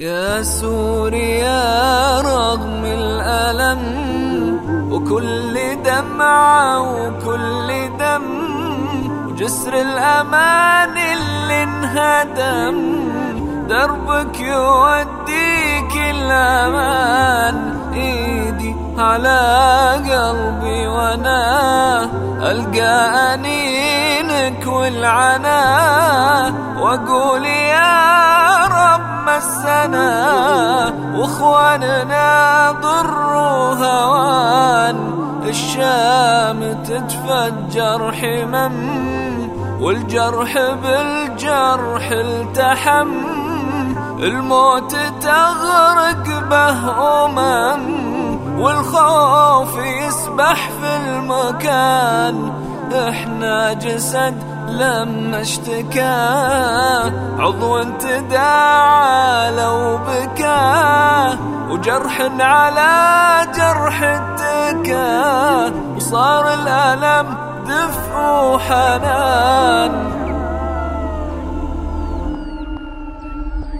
يا سوريا رغم الألم وكل دمعة وكل دم وجسر الأمان اللي انهدم دربك يوديك الأمان إيدي على قلبي وأنا ألقى أنينك والعنا وأقول يا مسنا وإخواننا ضر وهوان الشام تتفجر حمم والجرح بالجرح التحم. الموت تغرق به أمم والخوف يسبح في المكان. إحنا جسد لما اشتكى عضو تداعى لو بكى وجرح على جرح اتكى وصار الألم دفء وحنان.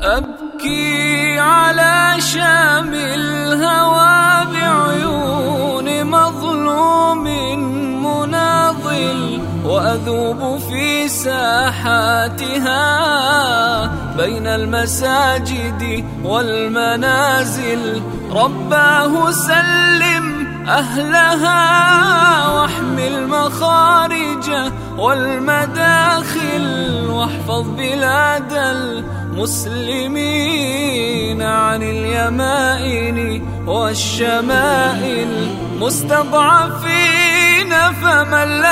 أبكي على شام الهوى وأذوب في ساحاتها بين المساجد والمنازل. رباه سلم أهلها واحمي المخارج والمداخل واحفظ بلاد المسلمين عن اليمائن والشمائل. مستضعفين فمن لهم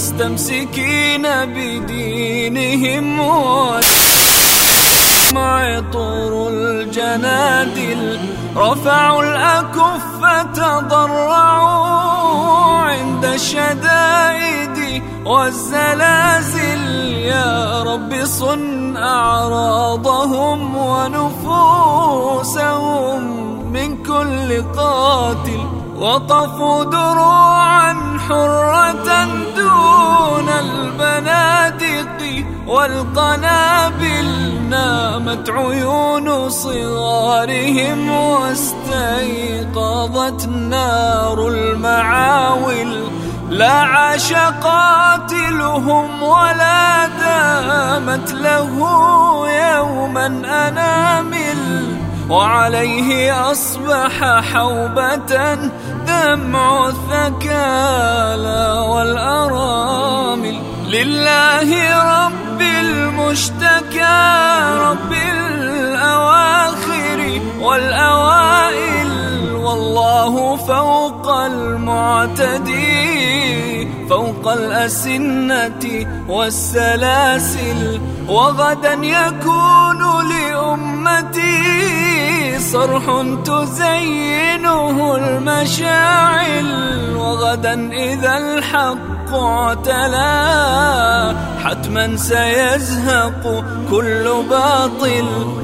مستمسكين بدينهم مع طور الجنادل رفعوا الأكف تضرعوا عند الشدائد والزلازل. يا رب صن أعراضهم ونفوسهم من كل قاتل. وطفوا دروعا حرة دون البنادق والقنابل نامت عيون صغارهم واستيقظت نار المعاول لا عاش قاتلهم ولا دامت له يوما أنامل وعليه أصبح حوبة دمع الثكالى والأرامل لله رب المشتكى رب الأواخر والأوائل. والله فوق المعتدي فوق الأسنة والسلاسل. وغدا يكون لأمتي صرح تزينه المشاعل وغدا إذا الحق اعتلى. حتما سيزهق كل باطل.